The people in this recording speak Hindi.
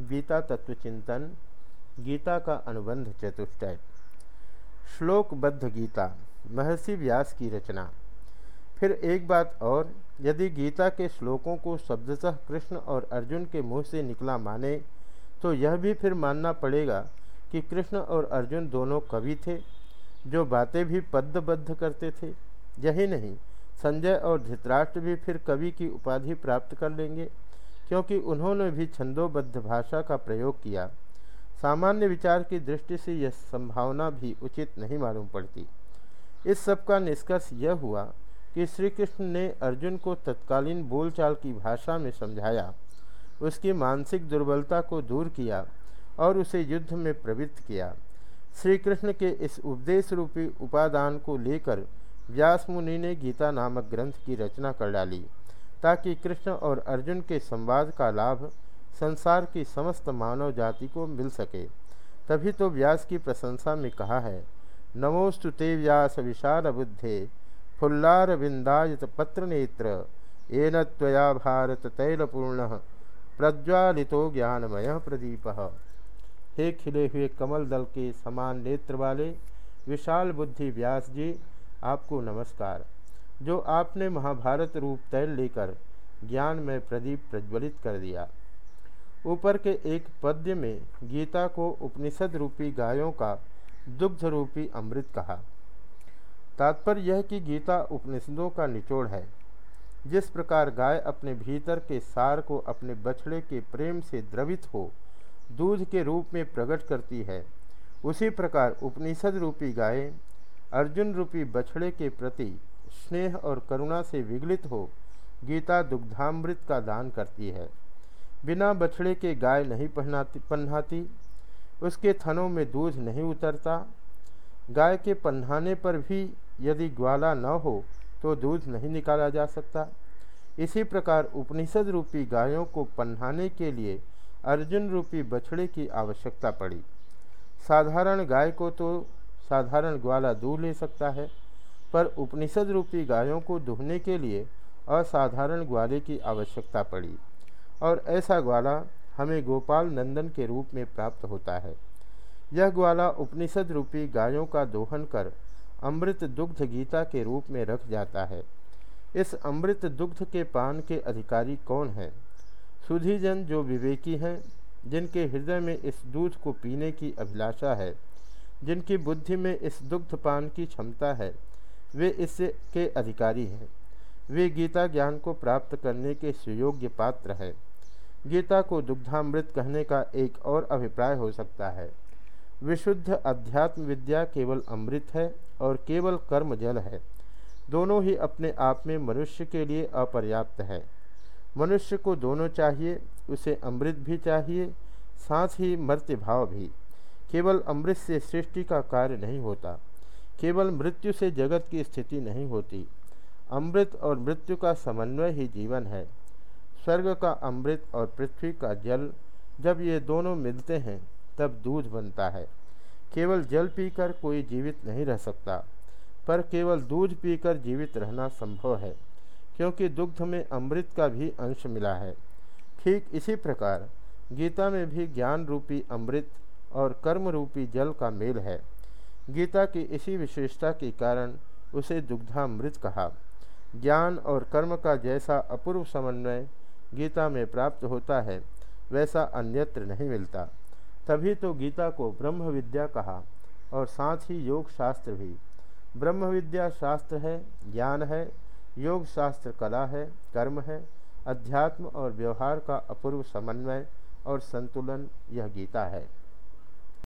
गीता तत्व चिंतन, गीता का अनुबंध चतुष्टय। श्लोकबद्ध गीता, महर्षि व्यास की रचना। फिर एक बात और, यदि गीता के श्लोकों को शब्दतः कृष्ण और अर्जुन के मुँह से निकला माने तो यह भी फिर मानना पड़ेगा कि कृष्ण और अर्जुन दोनों कवि थे, जो बातें भी पद्यबद्ध करते थे। यही नहीं, संजय और धृतराष्ट्र भी फिर कवि की उपाधि प्राप्त कर लेंगे। क्योंकि उन्होंने भी छंदोबद्ध भाषा का प्रयोग किया। सामान्य विचार की दृष्टि से यह संभावना भी उचित नहीं मालूम पड़ती। इस सब का निष्कर्ष यह हुआ कि श्री कृष्ण ने अर्जुन को तत्कालीन बोलचाल की भाषा में समझाया। उसकी मानसिक दुर्बलता को दूर किया और उसे युद्ध में प्रवृत्त किया। श्री कृष्ण के इस उपदेश रूपी उपादान को लेकर व्यास मुनि ने गीता नामक ग्रंथ की रचना कर डाली। ताकि कृष्ण और अर्जुन के संवाद का लाभ संसार की समस्त मानव जाति को मिल सके। तभी तो व्यास की प्रशंसा में कहा है नमोस्तु ते व्यास विशाल बुद्धे फुल्लार विंदायत पत्र नेत्र एन त्वया भारत तैलपूर्ण, प्रज्वालितो ज्ञानमय प्रदीप। हे खिले हुए कमल दल के समान नेत्र वाले, विशाल बुद्धि व्यास जी, आपको नमस्कार। जो आपने महाभारत रूप तैल लेकर ज्ञान में प्रदीप प्रज्वलित कर दिया। ऊपर के एक पद्य में गीता को उपनिषद रूपी गायों का दुग्ध रूपी अमृत कहा। तात्पर्य यह कि गीता उपनिषदों का निचोड़ है। जिस प्रकार गाय अपने भीतर के सार को अपने बछड़े के प्रेम से द्रवित हो, दूध के रूप में प्रकट करती है, उसी प्रकार उपनिषद रूपी गाय अर्जुन रूपी बछड़े के प्रति स्नेह और करुणा से विगलित हो, गीता दुग्धामृत का दान करती है। बिना बछड़े के गाय नहीं पहनाती, पन्हाती, उसके थनों में दूध नहीं उतरता। गाय के पन्हाने पर भी यदि ग्वाला न हो तो दूध नहीं निकाला जा सकता। इसी प्रकार उपनिषद रूपी गायों को पन्हाने के लिए अर्जुन रूपी बछड़े की आवश्यकता पड़ी। साधारण गाय को तो साधारण ग्वाला दूह ले सकता है। पर उपनिषद रूपी गायों को दुहने के लिए असाधारण ग्वाले की आवश्यकता पड़ी। और ऐसा ग्वाला हमें गोपाल नंदन के रूप में प्राप्त होता है। यह ग्वाला उपनिषद रूपी गायों का दोहन कर अमृत दुग्ध गीता के रूप में रख जाता है। इस अमृत दुग्ध के पान के अधिकारी कौन हैं? सुधीजन जो विवेकी हैं, जिनके हृदय में इस दूध को पीने की अभिलाषा है, जिनकी बुद्धि में इस दुग्ध पान की क्षमता है वे इससे के अधिकारी हैं। वे गीता ज्ञान को प्राप्त करने के सुयोग्य पात्र हैं। गीता को दुग्धामृत कहने का एक और अभिप्राय हो सकता है। विशुद्ध अध्यात्म विद्या केवल अमृत है और केवल कर्म जल है। दोनों ही अपने आप में मनुष्य के लिए अपर्याप्त है। मनुष्य को दोनों चाहिए, उसे अमृत भी चाहिए, साथ ही मर्त्य भाव भी। केवल अमृत से सृष्टि का कार्य नहीं होता। केवल मृत्यु से जगत की स्थिति नहीं होती। अमृत और मृत्यु का समन्वय ही जीवन है। स्वर्ग का अमृत और पृथ्वी का जल जब ये दोनों मिलते हैं, तब दूध बनता है। केवल जल पीकर कोई जीवित नहीं रह सकता, पर केवल दूध पीकर जीवित रहना संभव है, क्योंकि दुग्ध में अमृत का भी अंश मिला है। ठीक इसी प्रकार गीता में भी ज्ञान रूपी अमृत और कर्म रूपी जल का मेल है। गीता की इसी विशेषता के कारण उसे दुग्धामृत कहा। ज्ञान और कर्म का जैसा अपूर्व समन्वय गीता में प्राप्त होता है, वैसा अन्यत्र नहीं मिलता। तभी तो गीता को ब्रह्म विद्या कहा और साथ ही योग शास्त्र भी। ब्रह्म विद्या शास्त्र है, ज्ञान है योग शास्त्र कला है, कर्म है, अध्यात्म और व्यवहार का अपूर्व समन्वय और संतुलन यह गीता है।